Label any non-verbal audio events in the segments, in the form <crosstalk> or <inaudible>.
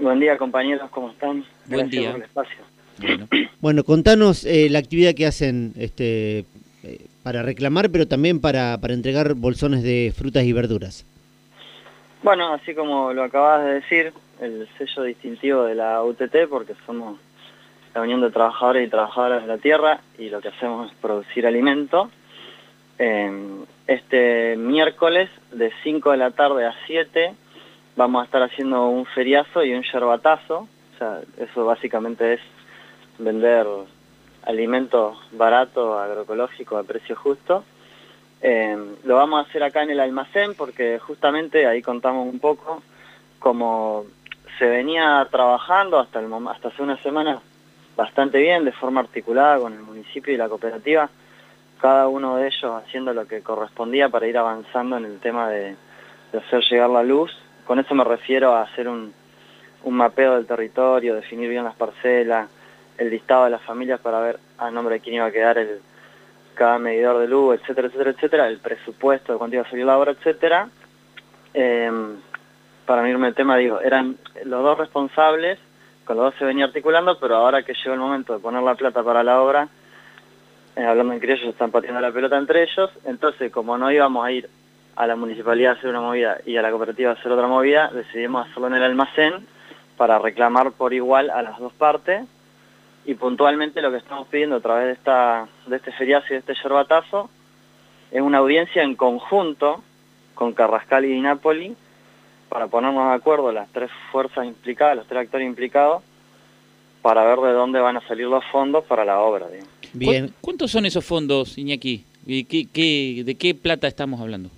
Buen día, compañeros, ¿cómo están? Buen día. Por el espacio. Bueno, <clears throat> Bueno, contanos eh, la actividad que hacen este, eh, para reclamar, pero también para, para entregar bolsones de frutas y verduras. Bueno, así como lo acabas de decir, el sello distintivo de la UTT, porque somos la Unión de Trabajadores y Trabajadoras de la Tierra y lo que hacemos es producir alimento. Eh, este miércoles de 5 de la tarde a 7 vamos a estar haciendo un feriazo y un yerbatazo. O sea, eso básicamente es vender alimentos baratos, agroecológicos, a precio justo. Eh, lo vamos a hacer acá en el almacén porque justamente ahí contamos un poco cómo se venía trabajando hasta, hasta hace una semana bastante bien, de forma articulada con el municipio y la cooperativa, cada uno de ellos haciendo lo que correspondía para ir avanzando en el tema de hacer llegar la luz. Con eso me refiero a hacer un, un mapeo del territorio, definir bien las parcelas, el listado de las familias para ver a nombre de quién iba a quedar el, cada medidor de luz, etcétera, etcétera, etcétera, el presupuesto de cuánto iba a salir la obra, etcétera. Eh, para irme el tema, digo, eran los dos responsables, con los dos se venía articulando, pero ahora que llegó el momento de poner la plata para la obra, eh, hablando en criollo, están pateando la pelota entre ellos, entonces como no íbamos a ir a la municipalidad hacer una movida y a la cooperativa hacer otra movida, decidimos hacerlo en el almacén para reclamar por igual a las dos partes y puntualmente lo que estamos pidiendo a través de, esta, de este feriazo y de este yerbatazo es una audiencia en conjunto con Carrascal y Napoli para ponernos de acuerdo las tres fuerzas implicadas, los tres actores implicados, para ver de dónde van a salir los fondos para la obra. digamos. Bien, ¿cu- ¿Cuántos son esos fondos, Iñaki? ¿Y qué, qué- ¿De qué plata estamos hablando?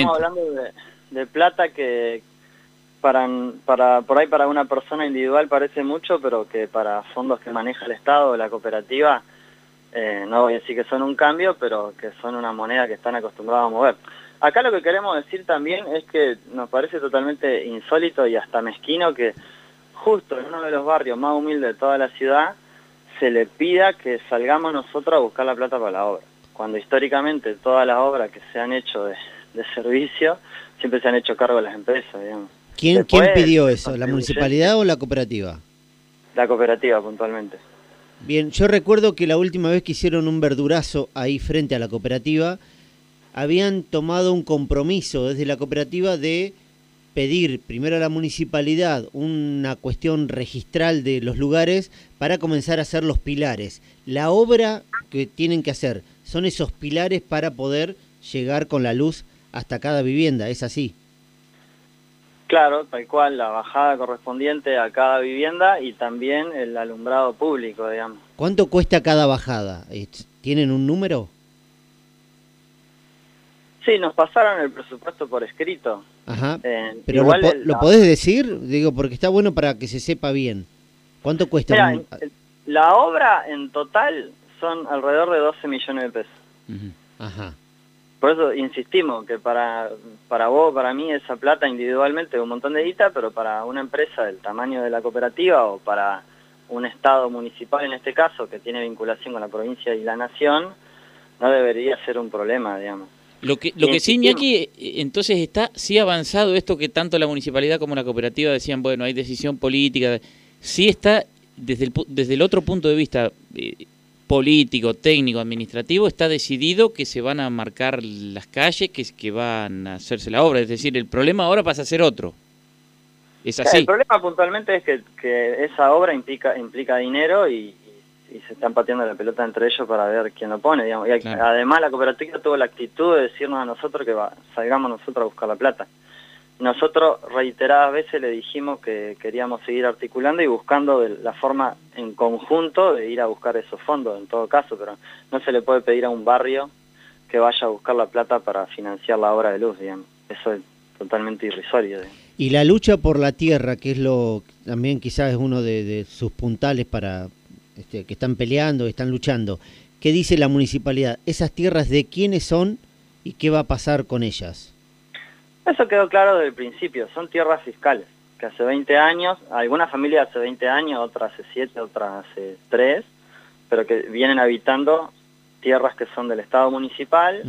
Estamos hablando de, de plata que para, para por ahí para una persona individual parece mucho, pero que para fondos que maneja el Estado o la cooperativa, eh, no voy a decir que son un cambio, pero que son una moneda que están acostumbrados a mover. Acá lo que queremos decir también es que nos parece totalmente insólito y hasta mezquino que justo en uno de los barrios más humildes de toda la ciudad se le pida que salgamos nosotros a buscar la plata para la obra. Cuando históricamente todas las obras que se han hecho de, de servicio siempre se han hecho cargo las empresas, digamos. ¿quién, Después, ¿quién pidió eso? ¿La municipalidad o la cooperativa? La cooperativa puntualmente. Bien, yo recuerdo que la última vez que hicieron un verdurazo ahí frente a la cooperativa, habían tomado un compromiso desde la cooperativa de pedir primero a la municipalidad una cuestión registral de los lugares para comenzar a hacer los pilares. La obra que tienen que hacer son esos pilares para poder llegar con la luz hasta cada vivienda, ¿es así? Claro, tal cual, la bajada correspondiente a cada vivienda y también el alumbrado público, digamos. ¿Cuánto cuesta cada bajada? Eh, ¿Tienen un número? Sí, nos pasaron el presupuesto por escrito. Ajá. Eh, Pero igual lo, po- el- lo la- podés decir, digo, porque está bueno para que se sepa bien. ¿Cuánto cuesta? Mira, un- en- la obra en total son alrededor de 12 millones de pesos. Ajá. Por eso insistimos que para, para vos, para mí, esa plata individualmente es un montón de guita, pero para una empresa del tamaño de la cooperativa o para un Estado municipal en este caso, que tiene vinculación con la provincia y la nación, no debería ser un problema, digamos. Lo que, lo que sí. Iñaki, eh, entonces está sí avanzado esto que tanto la municipalidad como la cooperativa decían, bueno, hay decisión política. Sí está, desde el, desde el otro punto de vista eh, político, técnico, administrativo, está decidido que se van a marcar las calles, que, que van a hacerse la obra. Es decir, el problema ahora pasa a ser otro. Es así. El problema puntualmente es que, que esa obra implica, implica dinero y, y se están pateando la pelota entre ellos para ver quién lo pone. Digamos. Y Claro. además la cooperativa tuvo la actitud de decirnos a nosotros que va- salgamos nosotros a buscar la plata. Nosotros reiteradas veces le dijimos que queríamos seguir articulando y buscando la forma en conjunto de ir a buscar esos fondos en todo caso, pero no se le puede pedir a un barrio que vaya a buscar la plata para financiar la obra de luz, digamos. Eso es totalmente irrisorio. Y la lucha por la tierra, que es lo también quizás es uno de, sus puntales para este, que están peleando, están luchando. ¿Qué dice la municipalidad? ¿Esas tierras de quiénes son y qué va a pasar con ellas? Eso quedó claro desde el principio, son tierras fiscales, que hace 20 años, algunas familias hace 20 años, otras hace 7, otras hace 3, pero que vienen habitando tierras que son del Estado municipal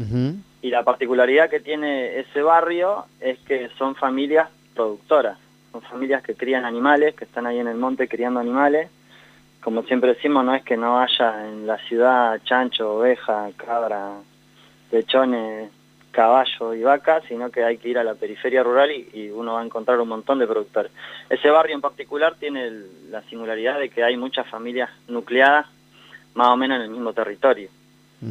y la particularidad que tiene ese barrio es que son familias productoras, son familias que crían animales, que están ahí en el monte criando animales. Como siempre decimos, no es que no haya en la ciudad chancho, oveja, cabra, lechones, caballo y vaca, sino que hay que ir a la periferia rural y, uno va a encontrar un montón de productores. Ese barrio en particular tiene la singularidad de que hay muchas familias nucleadas más o menos en el mismo territorio,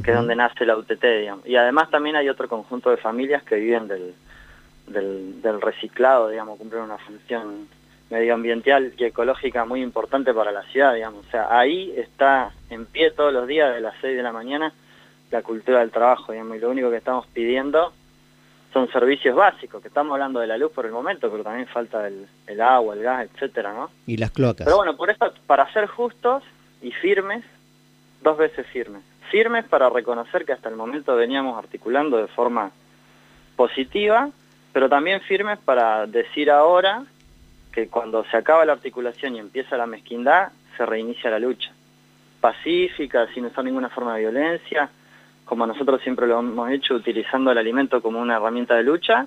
que es donde nace la UTT, digamos. Y además también hay otro conjunto de familias que viven del, del, reciclado, digamos, cumplen una función medioambiental y ecológica muy importante para la ciudad, digamos. O sea, ahí está en pie todos los días de las 6 de la mañana la cultura del trabajo, digamos, y lo único que estamos pidiendo son servicios básicos, que estamos hablando de la luz por el momento, pero también falta el, el agua, el gas, etcétera, ¿no? Y las cloacas. Pero bueno, por eso, para ser justos y firmes, dos veces firmes. Firmes para reconocer que hasta el momento veníamos articulando de forma positiva, pero también firmes para decir ahora que cuando se acaba la articulación y empieza la mezquindad, se reinicia la lucha. Pacífica, sin usar ninguna forma de violencia, como nosotros siempre lo hemos hecho, utilizando el alimento como una herramienta de lucha,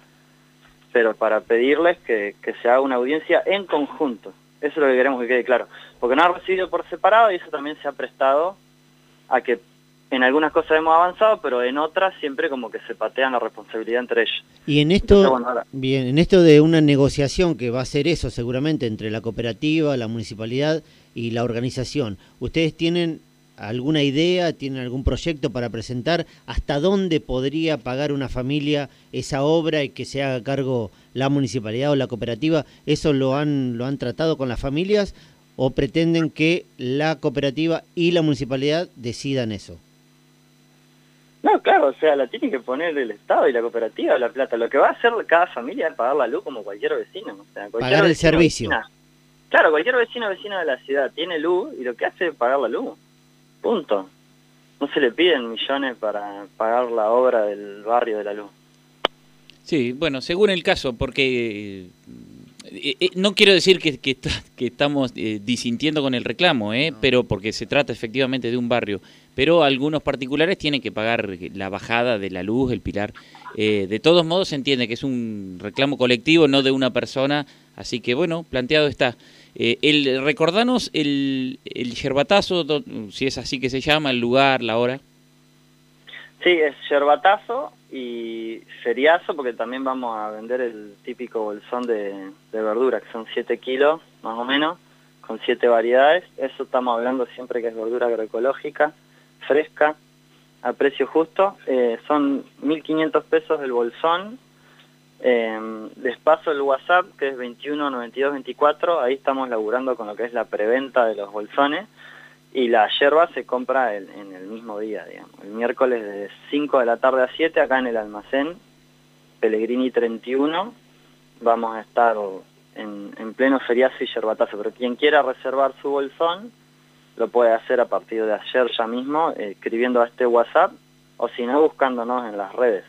pero para pedirles que, se haga una audiencia en conjunto. Eso es lo que queremos que quede claro. Porque no ha recibido por separado y eso también se ha prestado a que en algunas cosas hemos avanzado, pero en otras siempre como que se patean la responsabilidad entre ellos. Y en esto, bien, en esto de una negociación que va a ser eso seguramente entre la cooperativa, la municipalidad y la organización, ¿ustedes tienen alguna idea, tienen algún proyecto para presentar hasta dónde podría pagar una familia esa obra y que se haga cargo la municipalidad o la cooperativa? ¿Eso lo han, lo han tratado con las familias o pretenden que la cooperativa y la municipalidad decidan eso? No, claro, o sea, la tiene que poner el Estado y la cooperativa la plata. Lo que va a hacer cada familia es pagar la luz como cualquier vecino. O sea, pagar el servicio. claro, cualquier vecino vecino de la ciudad tiene luz y lo que hace es pagar la luz. Punto. No se le piden millones para pagar la obra del barrio de la luz. Sí, bueno, según el caso, porque eh, eh, no quiero decir que, que, estamos eh, disintiendo con el reclamo, eh, pero porque se trata efectivamente de un barrio, pero algunos particulares tienen que pagar la bajada de la luz, el pilar. de todos modos se entiende que es un reclamo colectivo, no de una persona, así que bueno, planteado está. El Recordanos el, el yerbatazo, si es así que se llama, el lugar, la hora. Sí, es yerbatazo y feriazo porque también vamos a vender el típico bolsón de, verdura, que son 7 kilos más o menos, con 7 variedades. Eso estamos hablando siempre que es verdura agroecológica, fresca, a precio justo. Eh, son 1.500 pesos el bolsón. Eh, les paso el WhatsApp que es 21 92 24, ahí estamos laburando con lo que es la preventa de los bolsones y la yerba se compra en el mismo día, digamos. El miércoles de 5 de la tarde a 7 acá en el almacén, Pellegrini 31, vamos a estar en, en pleno feriazo y yerbatazo, pero quien quiera reservar su bolsón lo puede hacer a partir de ayer ya mismo, escribiendo a este WhatsApp, o si no, buscándonos en las redes.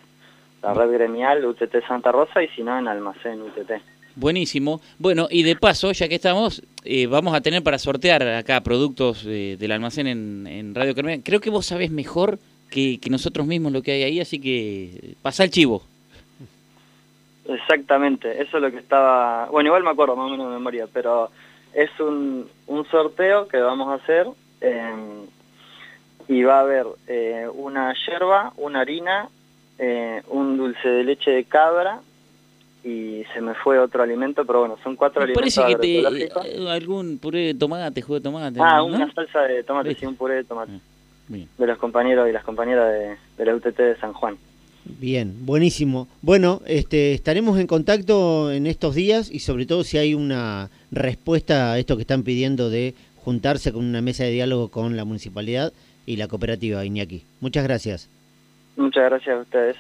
La red gremial UTT Santa Rosa y si no, en almacén UTT. Buenísimo. Bueno, y de paso, ya que estamos, eh, vamos a tener para sortear acá productos eh, del almacén en, Radio Carmen. Creo que vos sabés mejor que, nosotros mismos lo que hay ahí, así que pasa el chivo. Exactamente, eso es lo que estaba... Bueno, igual me acuerdo más o menos de memoria, pero es un, un sorteo que vamos a hacer em, y va a haber eh, una yerba, una harina, un dulce de leche de cabra y se me fue otro alimento, pero bueno, son cuatro alimentos parece que te, eh, algún puré de tomate, jugo de tomate. Ah, una salsa de tomate, sí, un puré de tomate. Ah, de los compañeros y las compañeras de, de, la UTT de San Juan. Bien, buenísimo. Bueno, este, estaremos en contacto en estos días y sobre todo si hay una respuesta a esto que están pidiendo de juntarse con una mesa de diálogo con la municipalidad y la cooperativa Iñaki. Muchas gracias. Muchas gracias a ustedes.